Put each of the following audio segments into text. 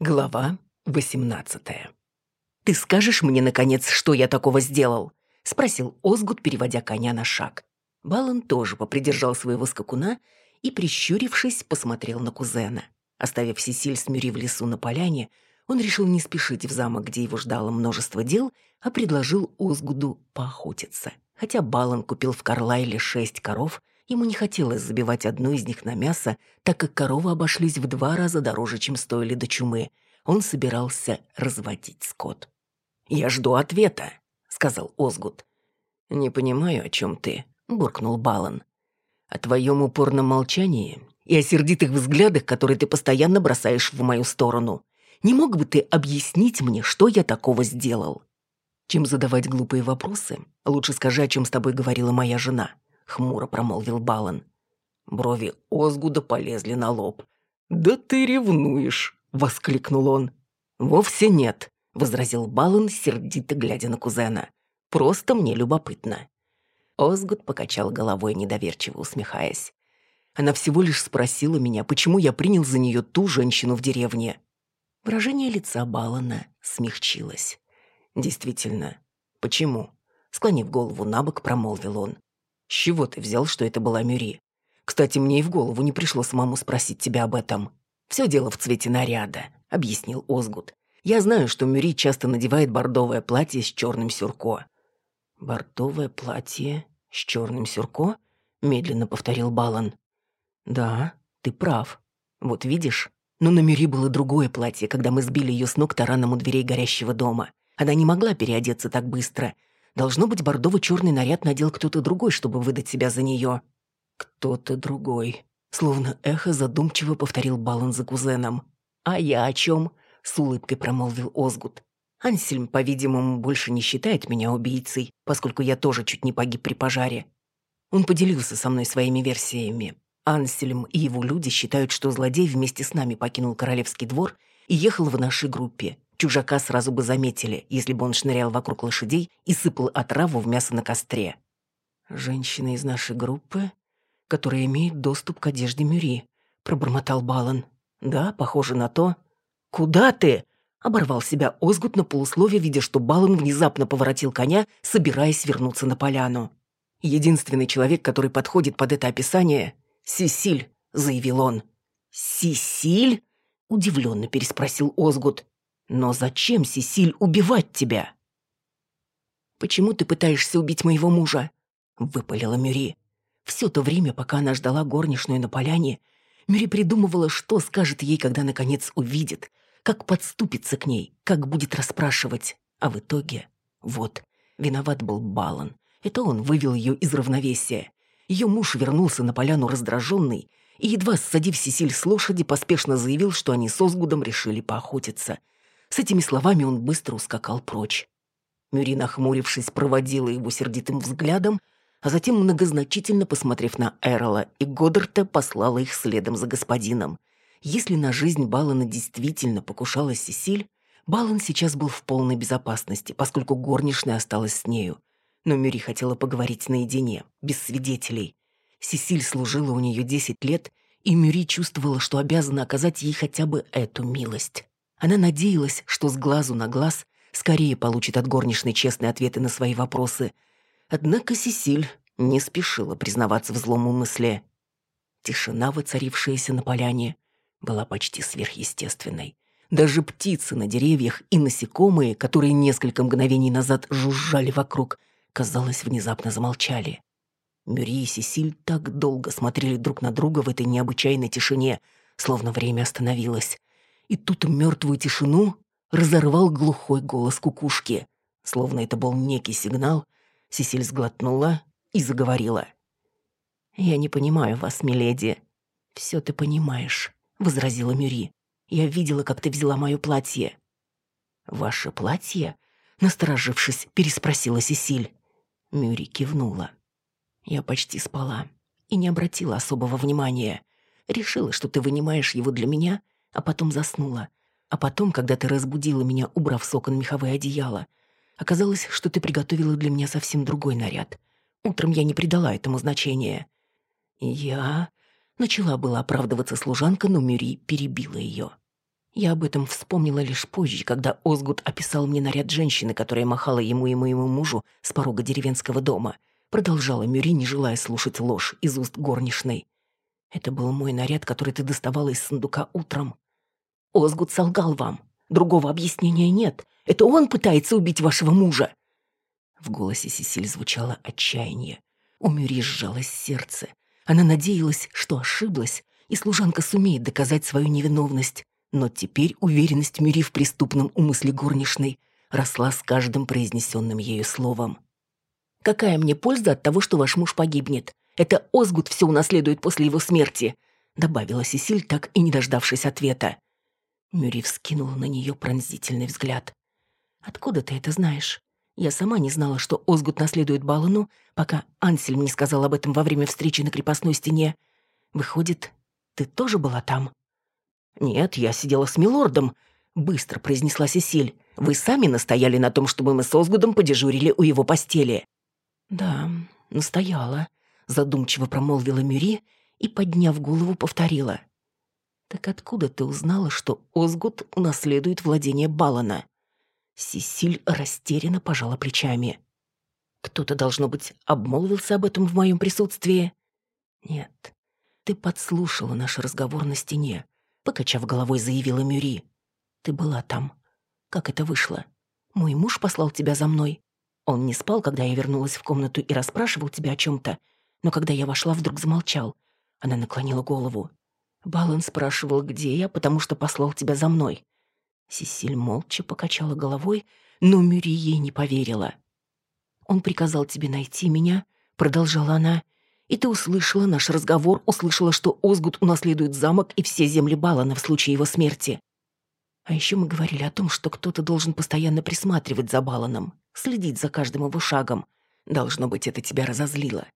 Глава 18 «Ты скажешь мне, наконец, что я такого сделал?» — спросил Озгут, переводя коня на шаг. Балан тоже попридержал своего скакуна и, прищурившись, посмотрел на кузена. Оставив Сесиль с Мюри в лесу на поляне, он решил не спешить в замок, где его ждало множество дел, а предложил Озгуду поохотиться. Хотя Балан купил в Карлайле шесть коров, ему не хотелось забивать одну из них на мясо, так как коровы обошлись в два раза дороже, чем стоили до чумы. Он собирался разводить скот. «Я жду ответа», — сказал Озгуд. «Не понимаю, о чем ты», — буркнул Балан. «О твоем упорном молчании и о сердитых взглядах, которые ты постоянно бросаешь в мою сторону. Не мог бы ты объяснить мне, что я такого сделал?» Чем задавать глупые вопросы, лучше скажи, о чем с тобой говорила моя жена, хмуро промолвил Балан. Брови Озгуда полезли на лоб. «Да ты ревнуешь!» — воскликнул он. «Вовсе нет», — возразил Балан, сердито глядя на кузена. «Просто мне любопытно». Озгуд покачал головой, недоверчиво усмехаясь. Она всего лишь спросила меня, почему я принял за нее ту женщину в деревне. Выражение лица Балана смягчилось. «Действительно. Почему?» Склонив голову на бок, промолвил он. «С чего ты взял, что это была Мюри? Кстати, мне и в голову не пришло самому спросить тебя об этом. Все дело в цвете наряда», — объяснил Озгуд. «Я знаю, что Мюри часто надевает бордовое платье с черным сюрко». «Бордовое платье с черным сюрко?» — медленно повторил Балан. «Да, ты прав. Вот видишь, но на Мюри было другое платье, когда мы сбили ее с ног тараном у дверей горящего дома. Она не могла переодеться так быстро. Должно быть, бордово-черный наряд надел кто-то другой, чтобы выдать себя за нее. «Кто-то другой», — словно эхо задумчиво повторил Балан за кузеном. «А я о чем?» — с улыбкой промолвил Озгут. «Ансельм, по-видимому, больше не считает меня убийцей, поскольку я тоже чуть не погиб при пожаре. Он поделился со мной своими версиями. Ансельм и его люди считают, что злодей вместе с нами покинул королевский двор и ехал в нашей группе. Чужака сразу бы заметили, если бы он шнырял вокруг лошадей и сыпал отраву в мясо на костре. «Женщина из нашей группы, которая имеет доступ к одежде Мюри», — пробормотал Балан. «Да, похоже на то». «Куда ты?» — оборвал себя Озгут на полусловие, видя, что Балан внезапно поворотил коня, собираясь вернуться на поляну. «Единственный человек, который подходит под это описание — Сесиль», — заявил он. «Сесиль?» — удивленно переспросил Озгут. Но зачем, Сесиль, убивать тебя? Почему ты пытаешься убить моего мужа? Выпалила Мюри. Все то время, пока она ждала горничную на поляне, Мюри придумывала, что скажет ей, когда наконец увидит, как подступится к ней, как будет расспрашивать. А в итоге, вот, виноват был Балан. Это он вывел ее из равновесия. Ее муж вернулся на поляну раздраженный и, едва ссадив Сесиль с лошади, поспешно заявил, что они с Озгудом решили поохотиться. С этими словами он быстро ускакал прочь. Мюри, нахмурившись, проводила его сердитым взглядом, а затем, многозначительно посмотрев на Эрола и Годдарта, послала их следом за господином. Если на жизнь Балана действительно покушалась Сесиль, Балан сейчас был в полной безопасности, поскольку горничная осталась с нею. Но Мюри хотела поговорить наедине, без свидетелей. Сесиль служила у нее десять лет, и Мюри чувствовала, что обязана оказать ей хотя бы эту милость. Она надеялась, что с глазу на глаз скорее получит от горничной честные ответы на свои вопросы. Однако Сесиль не спешила признаваться в злом умысле. Тишина, воцарившаяся на поляне, была почти сверхъестественной. Даже птицы на деревьях и насекомые, которые несколько мгновений назад жужжали вокруг, казалось, внезапно замолчали. Мюри и Сесиль так долго смотрели друг на друга в этой необычайной тишине, словно время остановилось. И тут мертвую тишину разорвал глухой голос кукушки. Словно это был некий сигнал, Сесиль сглотнула и заговорила. «Я не понимаю вас, миледи». «Все ты понимаешь», — возразила Мюри. «Я видела, как ты взяла мое платье». «Ваше платье?» — насторожившись, переспросила Сесиль. Мюри кивнула. «Я почти спала и не обратила особого внимания. Решила, что ты вынимаешь его для меня а потом заснула. А потом, когда ты разбудила меня, убрав с окон меховое одеяло, оказалось, что ты приготовила для меня совсем другой наряд. Утром я не придала этому значения. Я... Начала была оправдываться служанка, но Мюри перебила ее. Я об этом вспомнила лишь позже, когда Озгуд описал мне наряд женщины, которая махала ему и моему мужу с порога деревенского дома. Продолжала Мюри, не желая слушать ложь из уст горничной. «Это был мой наряд, который ты доставала из сундука утром. Озгуд солгал вам. Другого объяснения нет. Это он пытается убить вашего мужа!» В голосе Сесиль звучало отчаяние. У Мюри сжалось сердце. Она надеялась, что ошиблась, и служанка сумеет доказать свою невиновность. Но теперь уверенность Мюри в преступном умысле горничной росла с каждым произнесенным ею словом. «Какая мне польза от того, что ваш муж погибнет? Это Озгут все унаследует после его смерти», добавила Сесиль, так и не дождавшись ответа. Мюри вскинула на нее пронзительный взгляд. «Откуда ты это знаешь? Я сама не знала, что Озгут наследует Балану, пока Ансельм не сказал об этом во время встречи на крепостной стене. Выходит, ты тоже была там?» «Нет, я сидела с милордом», — быстро произнесла Сесиль. «Вы сами настояли на том, чтобы мы с Озгудом подежурили у его постели». «Да, настояла», — задумчиво промолвила Мюри и, подняв голову, повторила. «Так откуда ты узнала, что Озгуд унаследует владение Балана?» Сесиль растерянно пожала плечами. «Кто-то, должно быть, обмолвился об этом в моем присутствии?» «Нет, ты подслушала наш разговор на стене», — покачав головой, заявила Мюри. «Ты была там. Как это вышло? Мой муж послал тебя за мной. Он не спал, когда я вернулась в комнату и расспрашивал тебя о чем-то, но когда я вошла, вдруг замолчал». Она наклонила голову. Балан спрашивал, где я, потому что послал тебя за мной. Сесиль молча покачала головой, но Мюри ей не поверила. «Он приказал тебе найти меня», — продолжала она, «и ты услышала наш разговор, услышала, что Озгуд унаследует замок и все земли Балана в случае его смерти. А еще мы говорили о том, что кто-то должен постоянно присматривать за Баланом, следить за каждым его шагом. Должно быть, это тебя разозлило.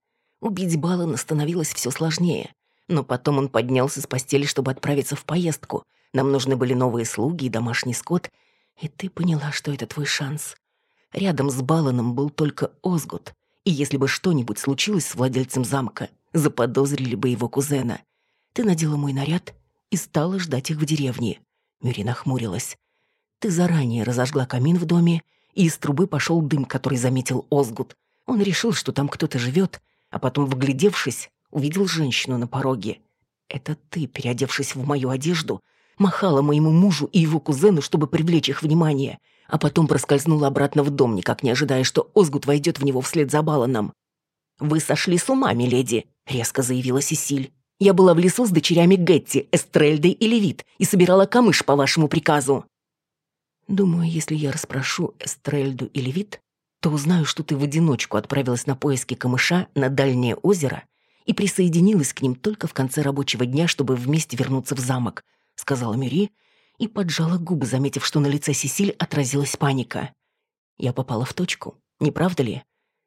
Убить Балана становилось все сложнее. Но потом он поднялся с постели, чтобы отправиться в поездку — нам нужны были новые слуги и домашний скот, и ты поняла, что это твой шанс. Рядом с Баланом был только Озгут, и если бы что-нибудь случилось с владельцем замка, заподозрили бы его кузена. Ты надела мой наряд и стала ждать их в деревне. Мюри нахмурилась. Ты заранее разожгла камин в доме, и из трубы пошел дым, который заметил Озгут. Он решил, что там кто-то живет, а потом, вглядевшись, увидел женщину на пороге. Это ты, переодевшись в мою одежду, махала моему мужу и его кузену, чтобы привлечь их внимание, а потом проскользнула обратно в дом, никак не ожидая, что Озгут войдет в него вслед за Баланом. «Вы сошли с ума, миледи», — резко заявила Сесиль. «Я была в лесу с дочерями Гетти, Эстрельдой и Левит и собирала камыш по вашему приказу». «Думаю, если я расспрошу Эстрельду и Левит, то узнаю, что ты в одиночку отправилась на поиски камыша на дальнее озеро и присоединилась к ним только в конце рабочего дня, чтобы вместе вернуться в замок, — сказала Мюри и поджала губы, заметив, что на лице Сесиль отразилась паника. «Я попала в точку, не правда ли?»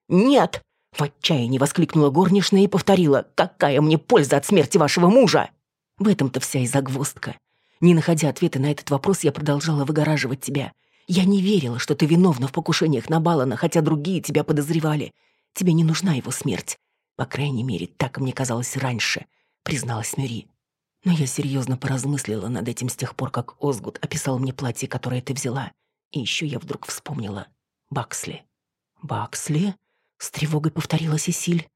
«Нет!» — в отчаянии воскликнула горничная и повторила. «Какая мне польза от смерти вашего мужа?» В этом-то вся и загвоздка. Не находя ответа на этот вопрос, я продолжала выгораживать тебя. Я не верила, что ты виновна в покушениях на Балана, хотя другие тебя подозревали. Тебе не нужна его смерть. По крайней мере, так мне казалось раньше, призналась Мюри. Но я серьезно поразмыслила над этим с тех пор, как Озгуд описал мне платье, которое ты взяла. И еще я вдруг вспомнила Баксли. «Баксли?» — с тревогой повторила Сесиль.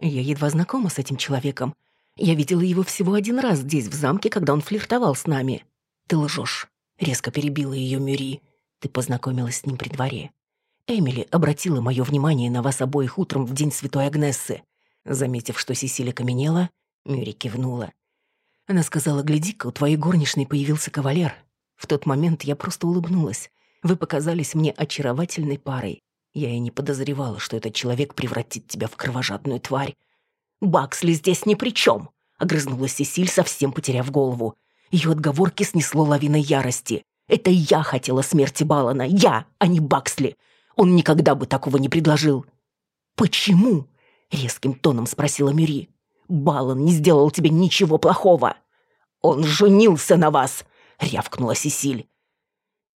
«Я едва знакома с этим человеком. Я видела его всего один раз здесь, в замке, когда он флиртовал с нами». «Ты лжешь», — резко перебила ее Мюри. «Ты познакомилась с ним при дворе. Эмили обратила мое внимание на вас обоих утром в день Святой Агнессы». Заметив, что Сесилия каменела, Мюри кивнула. Она сказала, гляди-ка, у твоей горничной появился кавалер. В тот момент я просто улыбнулась. Вы показались мне очаровательной парой. Я и не подозревала, что этот человек превратит тебя в кровожадную тварь. «Баксли здесь ни при чем!» — огрызнулась Сесиль, совсем потеряв голову. Ее отговорки снесло лавиной ярости. «Это я хотела смерти Балана, я, а не Баксли. Он никогда бы такого не предложил». «Почему?» — резким тоном спросила Мюри. Балан не сделал тебе ничего плохого. Он женился на вас, рявкнула Сесиль.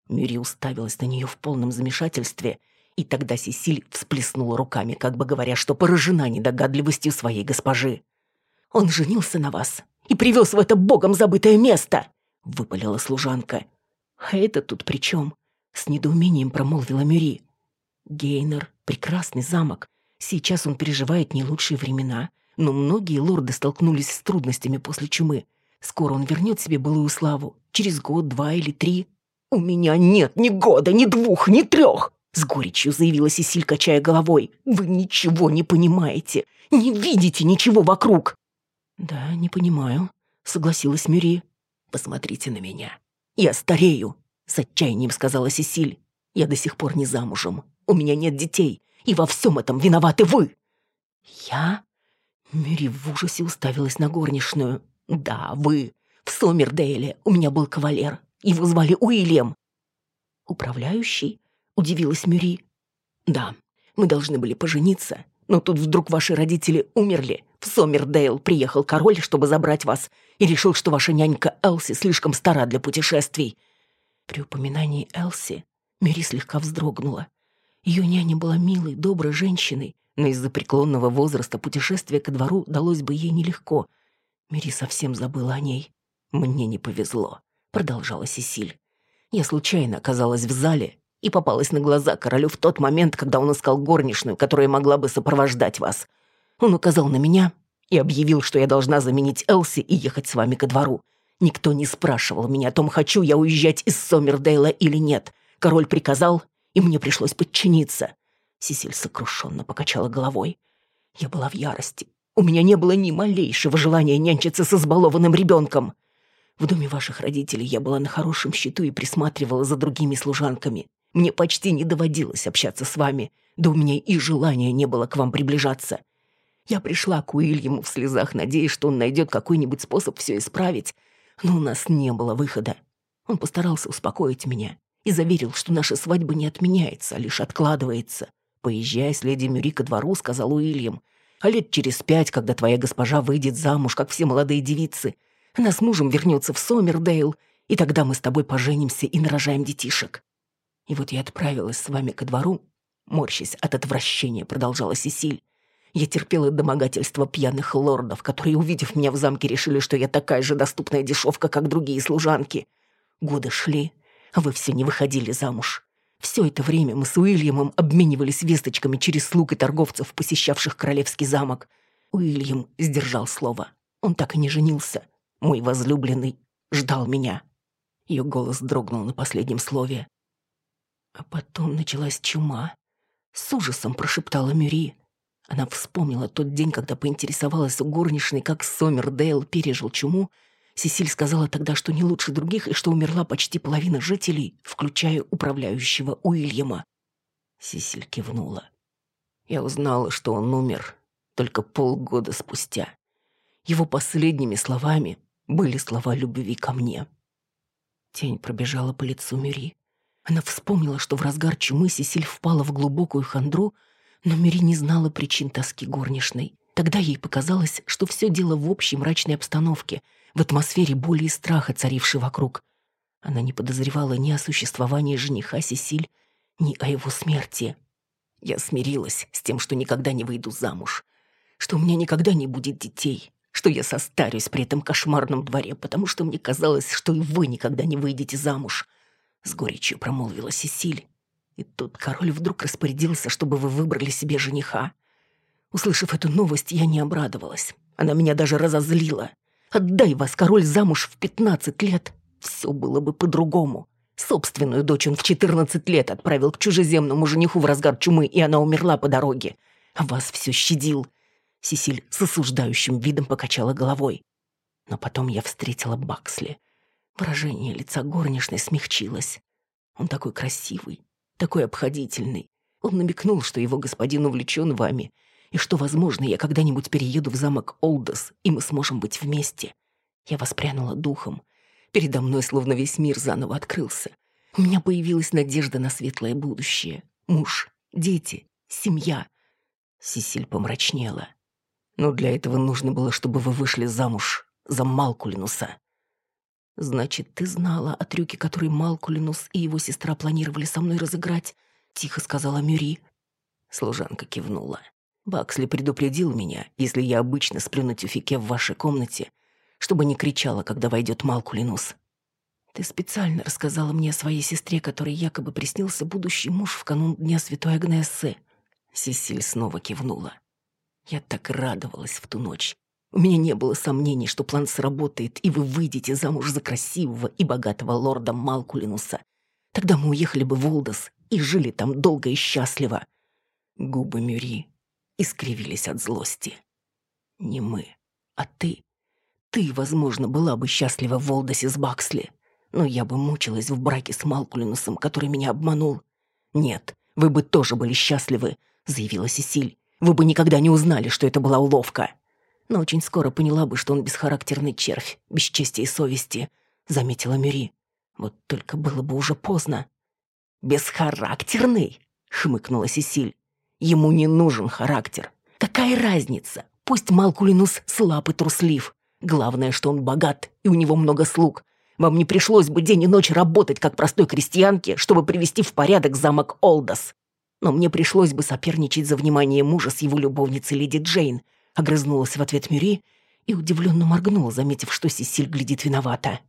Мюри уставилась на нее в полном замешательстве, и тогда Сесиль всплеснула руками, как бы говоря, что поражена недогадливостью своей госпожи. «Он женился на вас и привез в это богом забытое место!» выпалила служанка. «А это тут при чем?» — с недоумением промолвила Мюри. «Гейнер — прекрасный замок. Сейчас он переживает не лучшие времена, но многие лорды столкнулись с трудностями после чумы. Скоро он вернет себе былую славу. Через год, два или три. «У меня нет ни года, ни двух, ни трех!» С горечью заявила Сесиль, качая головой. «Вы ничего не понимаете. Не видите ничего вокруг!» «Да, не понимаю», — согласилась Мюри. «Посмотрите на меня. Я старею», — с отчаянием сказала Сесиль. «Я до сих пор не замужем. У меня нет детей. И во всем этом виноваты вы!» «Я?» Мюри в ужасе уставилась на горничную. «Да, вы. В Сомердейле у меня был кавалер. Его звали Уильям». «Управляющий?» — удивилась Мюри. «Да, мы должны были пожениться, но тут вдруг ваши родители умерли. В Сомердейл приехал король, чтобы забрать вас, и решил, что ваша нянька Элси слишком стара для путешествий». При упоминании Элси Мюри слегка вздрогнула. Ее няня была милой, доброй женщиной, но из-за преклонного возраста путешествие ко двору далось бы ей нелегко. Мири совсем забыла о ней. «Мне не повезло», — продолжала Сесиль. «Я случайно оказалась в зале и попалась на глаза королю в тот момент, когда он искал горничную, которая могла бы сопровождать вас. Он указал на меня и объявил, что я должна заменить Элси и ехать с вами ко двору. Никто не спрашивал меня о том, хочу я уезжать из Сомердейла или нет. Король приказал, и мне пришлось подчиниться. Сесиль сокрушенно покачала головой. Я была в ярости. У меня не было ни малейшего желания нянчиться с избалованным ребенком. В доме ваших родителей я была на хорошем счету и присматривала за другими служанками. Мне почти не доводилось общаться с вами, да у меня и желания не было к вам приближаться. Я пришла к Уильяму в слезах, надеясь, что он найдет какой-нибудь способ все исправить, но у нас не было выхода. Он постарался успокоить меня и заверил, что наша свадьба не отменяется, а лишь откладывается. «Поезжай с леди Мюри ко двору», — сказал Уильям. «А лет через пять, когда твоя госпожа выйдет замуж, как все молодые девицы, она с мужем вернется в Сомердейл, и тогда мы с тобой поженимся и нарожаем детишек». И вот я отправилась с вами ко двору, морщась от отвращения, продолжала Сесиль. Я терпела домогательства пьяных лордов, которые, увидев меня в замке, решили, что я такая же доступная дешевка, как другие служанки. Годы шли, а вы все не выходили замуж. Все это время мы с Уильямом обменивались весточками через слуг и торговцев, посещавших королевский замок. Уильям сдержал слово. Он так и не женился. Мой возлюбленный ждал меня. Ее голос дрогнул на последнем слове. А потом началась чума. С ужасом прошептала Мюри. Она вспомнила тот день, когда поинтересовалась у горничной, как Сомердейл пережил чуму, Сесиль сказала тогда, что не лучше других и что умерла почти половина жителей, включая управляющего Уильяма. Сесиль кивнула. Я узнала, что он умер только полгода спустя. Его последними словами были слова любви ко мне. Тень пробежала по лицу Мюри. Она вспомнила, что в разгар чумы Сесиль впала в глубокую хандру, но Мюри не знала причин тоски горничной. Тогда ей показалось, что все дело в общей мрачной обстановке — в атмосфере боли и страха, царившей вокруг. Она не подозревала ни о существовании жениха Сесиль, ни о его смерти. Я смирилась с тем, что никогда не выйду замуж, что у меня никогда не будет детей, что я состарюсь при этом кошмарном дворе, потому что мне казалось, что и вы никогда не выйдете замуж. С горечью промолвила Сесиль. И тут король вдруг распорядился, чтобы вы выбрали себе жениха. Услышав эту новость, я не обрадовалась. Она меня даже разозлила. Отдай вас, король, замуж в пятнадцать лет. Все было бы по-другому. Собственную дочь он в четырнадцать лет отправил к чужеземному жениху в разгар чумы, и она умерла по дороге. А вас все щадил. Сесиль с осуждающим видом покачала головой. Но потом я встретила Баксли. Выражение лица горничной смягчилось. Он такой красивый, такой обходительный. Он намекнул, что его господин увлечен вами, и что, возможно, я когда-нибудь перееду в замок Олдос, и мы сможем быть вместе. Я воспрянула духом. Передо мной словно весь мир заново открылся. У меня появилась надежда на светлое будущее. Муж, дети, семья. Сесиль помрачнела. Но для этого нужно было, чтобы вы вышли замуж за Малкулинуса. «Значит, ты знала о трюке, который Малкулинус и его сестра планировали со мной разыграть?» — тихо сказала Мюри. Служанка кивнула. Баксли предупредил меня, если я обычно сплю на тюфике в вашей комнате, чтобы не кричала, когда войдет Малкулинус. Ты специально рассказала мне о своей сестре, которой якобы приснился будущий муж в канун Дня Святой Агнессы. Сесиль снова кивнула. Я так радовалась в ту ночь. У меня не было сомнений, что план сработает, и вы выйдете замуж за красивого и богатого лорда Малкулинуса. Тогда мы уехали бы в Олдос и жили там долго и счастливо. Губы Мюри искривились от злости. Не мы, а ты. Ты, возможно, была бы счастлива в Олдосе с Баксли, но я бы мучилась в браке с Малкулинусом, который меня обманул. Нет, вы бы тоже были счастливы, заявила Сесиль. Вы бы никогда не узнали, что это была уловка но очень скоро поняла бы, что он бесхарактерный червь, без чести и совести, заметила Мюри. Вот только было бы уже поздно. «Бесхарактерный?» — хмыкнула Сесиль. «Ему не нужен характер. Какая разница? Пусть Малкулинус слаб и труслив. Главное, что он богат, и у него много слуг. Вам не пришлось бы день и ночь работать, как простой крестьянке, чтобы привести в порядок замок Олдос. Но мне пришлось бы соперничать за внимание мужа с его любовницей леди Джейн, Огрызнулась в ответ Мюри и удивленно моргнула, заметив, что Сесиль глядит виновата.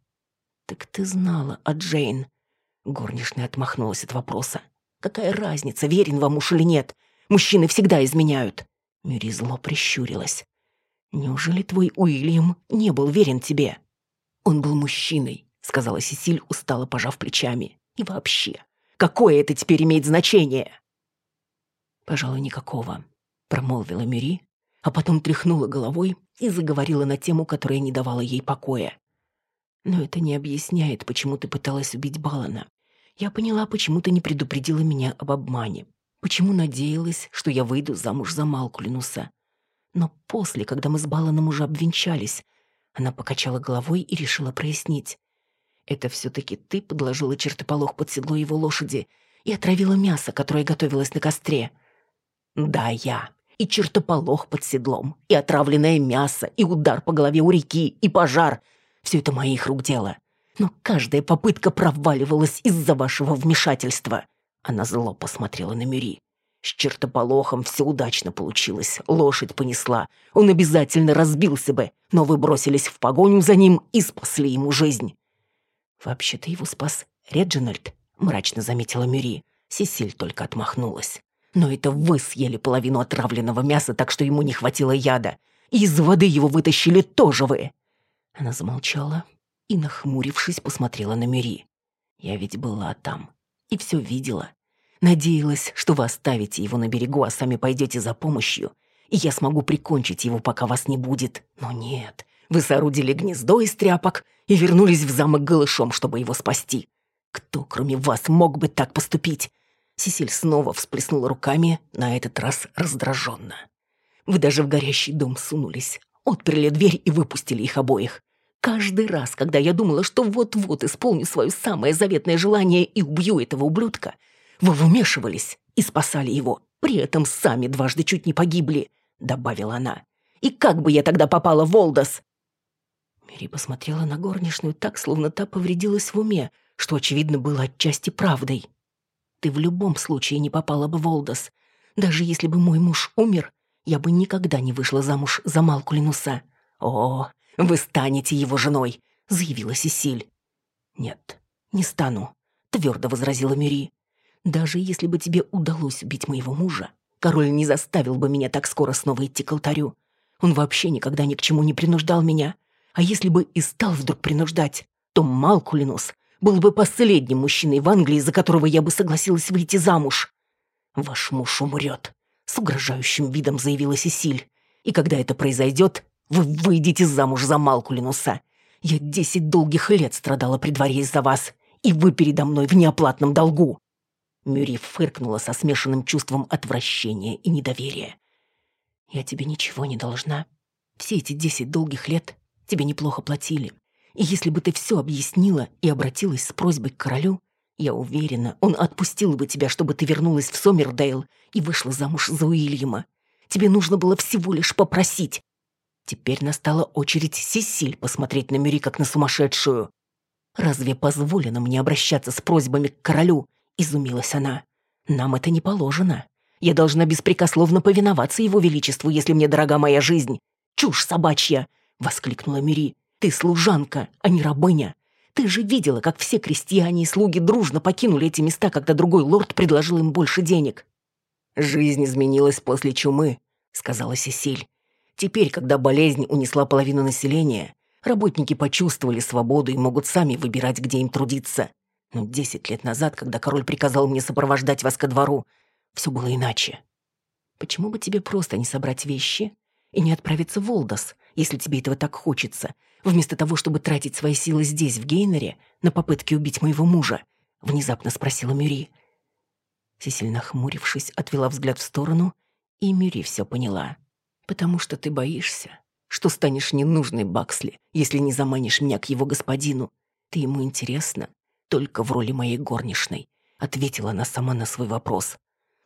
«Так ты знала о Джейн?» Горничная отмахнулась от вопроса. «Какая разница, верен вам муж или нет? Мужчины всегда изменяют». Мюри зло прищурилась. «Неужели твой Уильям не был верен тебе?» «Он был мужчиной», — сказала Сесиль, устало пожав плечами. «И вообще, какое это теперь имеет значение?» «Пожалуй, никакого», — промолвила Мюри, а потом тряхнула головой и заговорила на тему, которая не давала ей покоя. «Но это не объясняет, почему ты пыталась убить Балана. Я поняла, почему ты не предупредила меня об обмане. Почему надеялась, что я выйду замуж за Малкулинуса. Но после, когда мы с Баланом уже обвенчались, она покачала головой и решила прояснить. Это все-таки ты подложила чертополох под седло его лошади и отравила мясо, которое готовилось на костре. Да, я и чертополох под седлом, и отравленное мясо, и удар по голове у реки, и пожар. Все это моих рук дело. Но каждая попытка проваливалась из-за вашего вмешательства. Она зло посмотрела на Мюри. С чертополохом все удачно получилось. Лошадь понесла. Он обязательно разбился бы, но вы бросились в погоню за ним и спасли ему жизнь. «Вообще-то его спас Реджинальд», — мрачно заметила Мюри. Сесиль только отмахнулась. Но это вы съели половину отравленного мяса, так что ему не хватило яда. И из воды его вытащили тоже вы. Она замолчала и, нахмурившись, посмотрела на Мюри. Я ведь была там и все видела. Надеялась, что вы оставите его на берегу, а сами пойдете за помощью, и я смогу прикончить его, пока вас не будет. Но нет, вы соорудили гнездо из тряпок и вернулись в замок голышом, чтобы его спасти. Кто, кроме вас, мог бы так поступить? Сесиль снова всплеснула руками, на этот раз раздраженно. «Вы даже в горящий дом сунулись, отперли дверь и выпустили их обоих. Каждый раз, когда я думала, что вот-вот исполню свое самое заветное желание и убью этого ублюдка, вы вмешивались и спасали его, при этом сами дважды чуть не погибли», — добавила она. «И как бы я тогда попала в Олдос?» Мири посмотрела на горничную так, словно та повредилась в уме, что, очевидно, было отчасти правдой. Ты в любом случае не попала бы в Олдос. Даже если бы мой муж умер, я бы никогда не вышла замуж за Малкулинуса. О, вы станете его женой, заявила Сесиль. Нет, не стану, твердо возразила Мюри. Даже если бы тебе удалось убить моего мужа, король не заставил бы меня так скоро снова идти к алтарю. Он вообще никогда ни к чему не принуждал меня. А если бы и стал вдруг принуждать, то Малкулинус был бы последним мужчиной в Англии, за которого я бы согласилась выйти замуж. Ваш муж умрет, с угрожающим видом заявила Сесиль. И когда это произойдет, вы выйдете замуж за Малкулинуса. Я десять долгих лет страдала при дворе из-за вас, и вы передо мной в неоплатном долгу. Мюри фыркнула со смешанным чувством отвращения и недоверия. «Я тебе ничего не должна. Все эти десять долгих лет тебе неплохо платили. И если бы ты все объяснила и обратилась с просьбой к королю, я уверена, он отпустил бы тебя, чтобы ты вернулась в Сомердейл и вышла замуж за Уильяма. Тебе нужно было всего лишь попросить. Теперь настала очередь Сесиль посмотреть на Мюри как на сумасшедшую. «Разве позволено мне обращаться с просьбами к королю?» — изумилась она. «Нам это не положено. Я должна беспрекословно повиноваться его величеству, если мне дорога моя жизнь. Чушь собачья!» — воскликнула Мюри. Ты служанка, а не рабыня. Ты же видела, как все крестьяне и слуги дружно покинули эти места, когда другой лорд предложил им больше денег. «Жизнь изменилась после чумы», — сказала Сесиль. «Теперь, когда болезнь унесла половину населения, работники почувствовали свободу и могут сами выбирать, где им трудиться. Но десять лет назад, когда король приказал мне сопровождать вас ко двору, все было иначе. Почему бы тебе просто не собрать вещи и не отправиться в Олдос, если тебе этого так хочется, вместо того, чтобы тратить свои силы здесь, в Гейнере, на попытки убить моего мужа?» — внезапно спросила Мюри. Сесиль, нахмурившись, отвела взгляд в сторону, и Мюри все поняла. «Потому что ты боишься, что станешь ненужной Баксли, если не заманишь меня к его господину. Ты ему интересна, только в роли моей горничной», — ответила она сама на свой вопрос.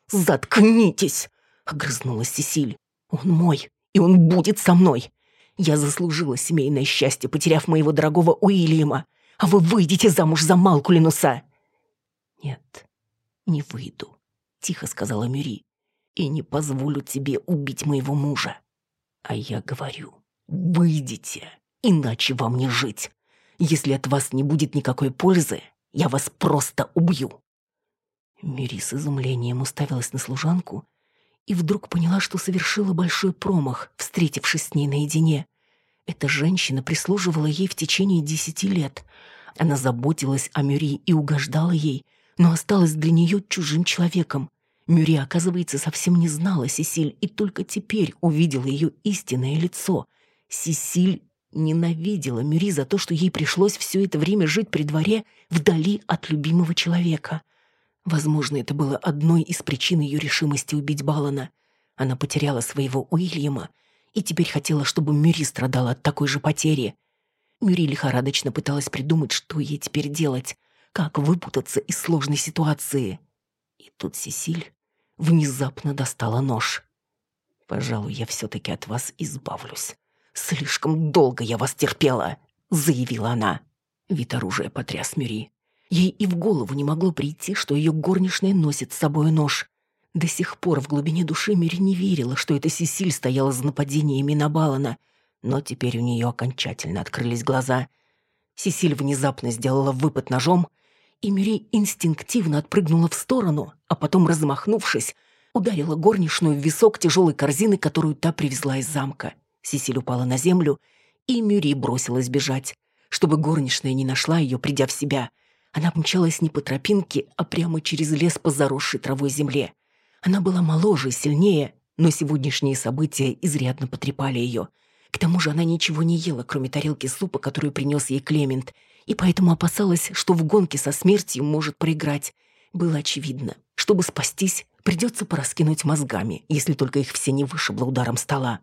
«Заткнитесь!» — огрызнулась Сесиль. «Он мой, и он будет со мной. Я заслужила семейное счастье, потеряв моего дорогого Уильяма, а вы выйдете замуж за Малкулинуса!» «Нет, не выйду», — тихо сказала Мюри, «и не позволю тебе убить моего мужа. А я говорю, выйдите, иначе вам не жить. Если от вас не будет никакой пользы, я вас просто убью». Мюри с изумлением уставилась на служанку и вдруг поняла, что совершила большой промах, встретившись с ней наедине. Эта женщина прислуживала ей в течение десяти лет. Она заботилась о Мюри и угождала ей, но осталась для нее чужим человеком. Мюри, оказывается, совсем не знала Сесиль и только теперь увидела ее истинное лицо. Сесиль ненавидела Мюри за то, что ей пришлось все это время жить при дворе вдали от любимого человека. Возможно, это было одной из причин ее решимости убить Балана. Она потеряла своего Уильяма и теперь хотела, чтобы Мюри страдала от такой же потери. Мюри лихорадочно пыталась придумать, что ей теперь делать, как выпутаться из сложной ситуации. И тут Сесиль внезапно достала нож. «Пожалуй, я все-таки от вас избавлюсь. Слишком долго я вас терпела», — заявила она. Вид оружия потряс Мюри. Ей и в голову не могло прийти, что ее горничная носит с собой нож. До сих пор в глубине души Мири не верила, что эта Сесиль стояла за нападениями на Балана, но теперь у нее окончательно открылись глаза. Сесиль внезапно сделала выпад ножом, и Мири инстинктивно отпрыгнула в сторону, а потом, размахнувшись, ударила горничную в висок тяжелой корзины, которую та привезла из замка. Сесиль упала на землю, и Мюри бросилась бежать, чтобы горничная не нашла ее, придя в себя — она помчалась не по тропинке, а прямо через лес по заросшей травой земле. Она была моложе, сильнее, но сегодняшние события изрядно потрепали ее. К тому же она ничего не ела, кроме тарелки супа, которую принес ей Клемент, и поэтому опасалась, что в гонке со смертью может проиграть. Было очевидно, чтобы спастись, придется пораскинуть мозгами, если только их все не вышибло ударом стола.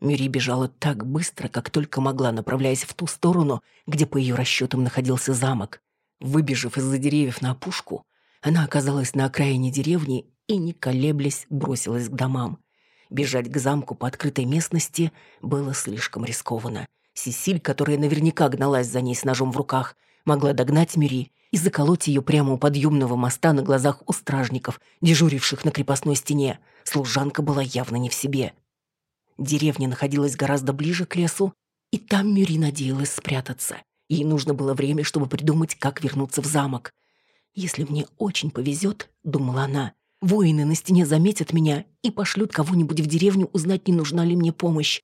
Мюри бежала так быстро, как только могла, направляясь в ту сторону, где, по ее расчетам, находился замок. Выбежав из-за деревьев на опушку, она оказалась на окраине деревни и, не колеблясь, бросилась к домам. Бежать к замку по открытой местности было слишком рискованно. Сесиль, которая наверняка гналась за ней с ножом в руках, могла догнать Мири и заколоть ее прямо у подъемного моста на глазах у стражников, дежуривших на крепостной стене. Служанка была явно не в себе. Деревня находилась гораздо ближе к лесу, и там Мюри надеялась спрятаться. Ей нужно было время, чтобы придумать, как вернуться в замок. «Если мне очень повезет», — думала она, — «воины на стене заметят меня и пошлют кого-нибудь в деревню узнать, не нужна ли мне помощь».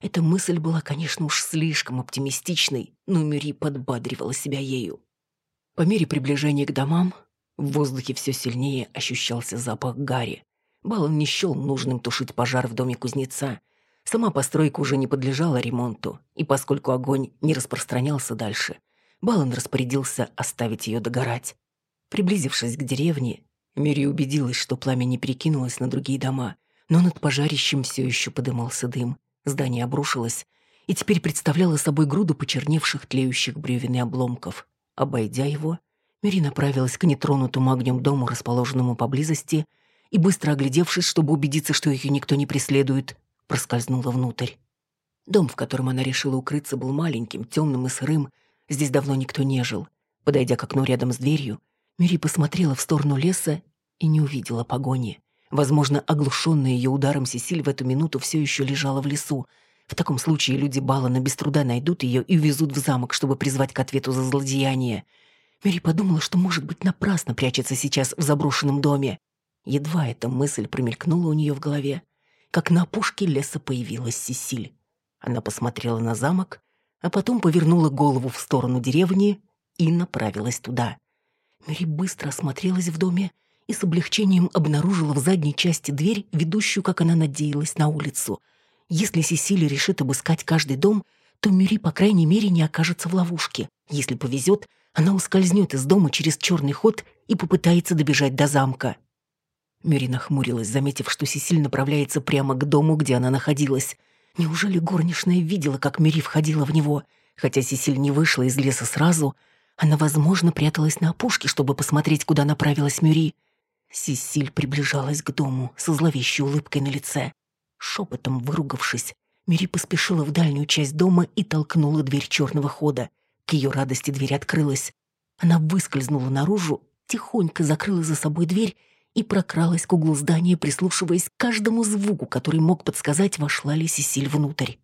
Эта мысль была, конечно, уж слишком оптимистичной, но Мюри подбадривала себя ею. По мере приближения к домам в воздухе все сильнее ощущался запах гари. Балан не счел нужным тушить пожар в доме кузнеца. Сама постройка уже не подлежала ремонту, и поскольку огонь не распространялся дальше, Балан распорядился оставить ее догорать. Приблизившись к деревне, Мюри убедилась, что пламя не перекинулось на другие дома, но над пожарищем все еще подымался дым. Здание обрушилось и теперь представляло собой груду почерневших тлеющих бревен и обломков. Обойдя его, Мюри направилась к нетронутому огнем дому, расположенному поблизости, и, быстро оглядевшись, чтобы убедиться, что ее никто не преследует, проскользнула внутрь. Дом, в котором она решила укрыться, был маленьким, темным и сырым. Здесь давно никто не жил. Подойдя к окну рядом с дверью, Мюри посмотрела в сторону леса и не увидела погони. Возможно, оглушенная ее ударом Сесиль в эту минуту все еще лежала в лесу. В таком случае люди Балана без труда найдут ее и увезут в замок, чтобы призвать к ответу за злодеяние. Мэри подумала, что, может быть, напрасно прячется сейчас в заброшенном доме. Едва эта мысль промелькнула у нее в голове, как на опушке леса появилась Сесиль. Она посмотрела на замок, а потом повернула голову в сторону деревни и направилась туда. Мэри быстро осмотрелась в доме и с облегчением обнаружила в задней части дверь, ведущую, как она надеялась, на улицу. Если Сесилия решит обыскать каждый дом, то Мюри, по крайней мере, не окажется в ловушке. Если повезет, она ускользнет из дома через черный ход и попытается добежать до замка. Мюри нахмурилась, заметив, что Сесиль направляется прямо к дому, где она находилась. Неужели горничная видела, как Мюри входила в него? Хотя Сесиль не вышла из леса сразу, она, возможно, пряталась на опушке, чтобы посмотреть, куда направилась Мюри. Сесиль приближалась к дому со зловещей улыбкой на лице. Шепотом выругавшись, Мюри поспешила в дальнюю часть дома и толкнула дверь черного хода. К ее радости дверь открылась. Она выскользнула наружу, тихонько закрыла за собой дверь и прокралась к углу здания, прислушиваясь к каждому звуку, который мог подсказать, вошла ли Сесиль внутрь.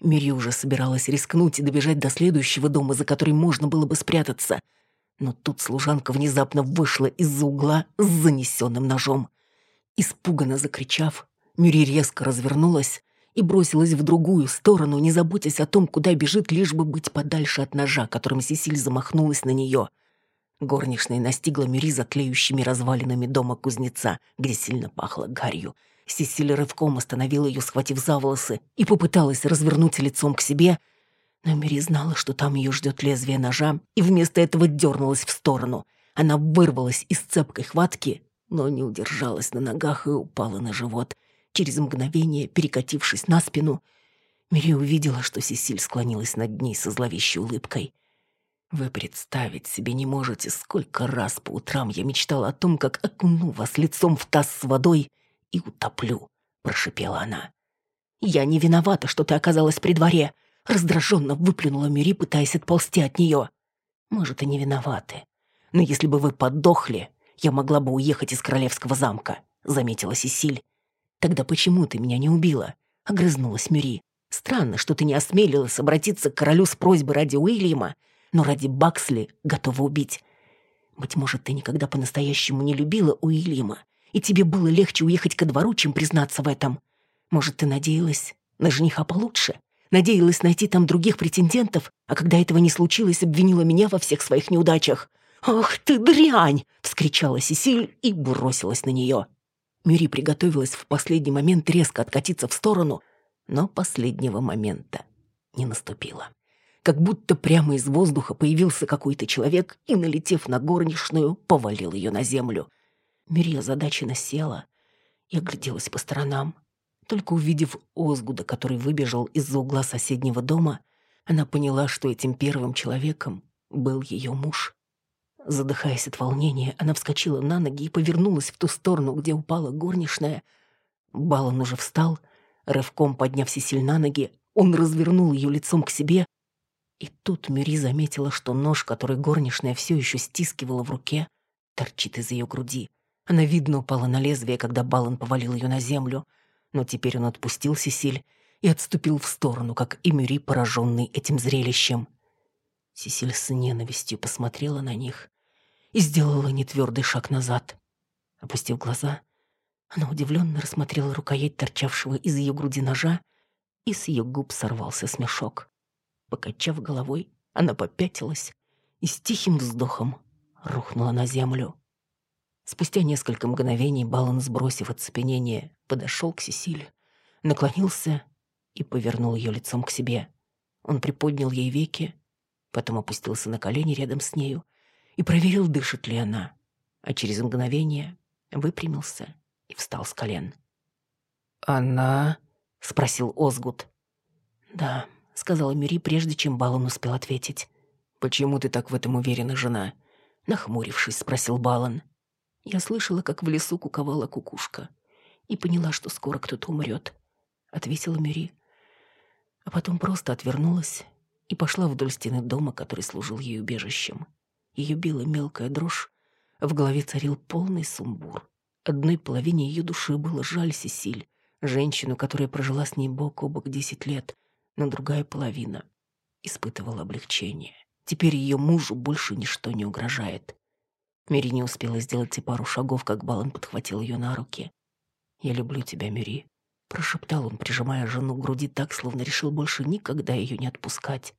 Мири уже собиралась рискнуть и добежать до следующего дома, за который можно было бы спрятаться. Но тут служанка внезапно вышла из-за угла с занесенным ножом. Испуганно закричав, Мири резко развернулась и бросилась в другую сторону, не заботясь о том, куда бежит, лишь бы быть подальше от ножа, которым Сесиль замахнулась на нее. Горничная настигла Мюри за тлеющими развалинами дома кузнеца, где сильно пахло гарью. Сесилия рывком остановила ее, схватив за волосы, и попыталась развернуть лицом к себе, но Мюри знала, что там ее ждет лезвие ножа, и вместо этого дернулась в сторону. Она вырвалась из цепкой хватки, но не удержалась на ногах и упала на живот. Через мгновение, перекатившись на спину, Мири увидела, что Сесиль склонилась над ней со зловещей улыбкой. Вы представить себе не можете, сколько раз по утрам я мечтала о том, как окуну вас лицом в таз с водой и утоплю, прошипела она. Я не виновата, что ты оказалась при дворе, раздраженно выплюнула Мюри, пытаясь отползти от нее. Может, и не виноваты. Но если бы вы подохли, я могла бы уехать из королевского замка, заметила Сесиль. Тогда почему ты меня не убила? огрызнулась Мюри. Странно, что ты не осмелилась обратиться к королю с просьбой ради Уильяма но ради Баксли готова убить. Быть может, ты никогда по-настоящему не любила Уильяма, и тебе было легче уехать ко двору, чем признаться в этом. Может, ты надеялась на жениха получше? Надеялась найти там других претендентов, а когда этого не случилось, обвинила меня во всех своих неудачах. «Ах ты дрянь!» — вскричала Сесиль и бросилась на нее. Мюри приготовилась в последний момент резко откатиться в сторону, но последнего момента не наступило как будто прямо из воздуха появился какой-то человек и, налетев на горничную, повалил ее на землю. Мирия озадаченно села и огляделась по сторонам. Только увидев Озгуда, который выбежал из-за угла соседнего дома, она поняла, что этим первым человеком был ее муж. Задыхаясь от волнения, она вскочила на ноги и повернулась в ту сторону, где упала горничная. Балан уже встал, рывком подняв Сесиль на ноги, он развернул ее лицом к себе, и тут Мюри заметила, что нож, который горничная все еще стискивала в руке, торчит из ее груди. Она, видно, упала на лезвие, когда Балан повалил ее на землю. Но теперь он отпустил Сесиль и отступил в сторону, как и Мюри, пораженный этим зрелищем. Сесиль с ненавистью посмотрела на них и сделала нетвердый шаг назад. Опустив глаза, она удивленно рассмотрела рукоять торчавшего из ее груди ножа, и с ее губ сорвался смешок. Покачав головой, она попятилась и с тихим вздохом рухнула на землю. Спустя несколько мгновений Балан, сбросив оцепенение, подошел к Сесиль, наклонился и повернул ее лицом к себе. Он приподнял ей веки, потом опустился на колени рядом с нею и проверил, дышит ли она, а через мгновение выпрямился и встал с колен. «Она?» — спросил Озгут. «Да», сказала Мюри, прежде чем Балан успел ответить. «Почему ты так в этом уверена, жена?» Нахмурившись, спросил Балан. Я слышала, как в лесу куковала кукушка, и поняла, что скоро кто-то умрет. Ответила Мюри. А потом просто отвернулась и пошла вдоль стены дома, который служил ей убежищем. Ее била мелкая дрожь, а в голове царил полный сумбур. Одной половине ее души было жаль Сесиль, женщину, которая прожила с ней бок о бок десять лет, но другая половина испытывала облегчение. Теперь ее мужу больше ничто не угрожает. Мири не успела сделать и пару шагов, как Балан подхватил ее на руки. «Я люблю тебя, Мири», — прошептал он, прижимая жену к груди так, словно решил больше никогда ее не отпускать.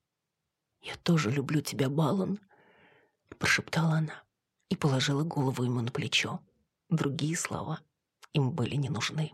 «Я тоже люблю тебя, Балан», — прошептала она и положила голову ему на плечо. Другие слова им были не нужны.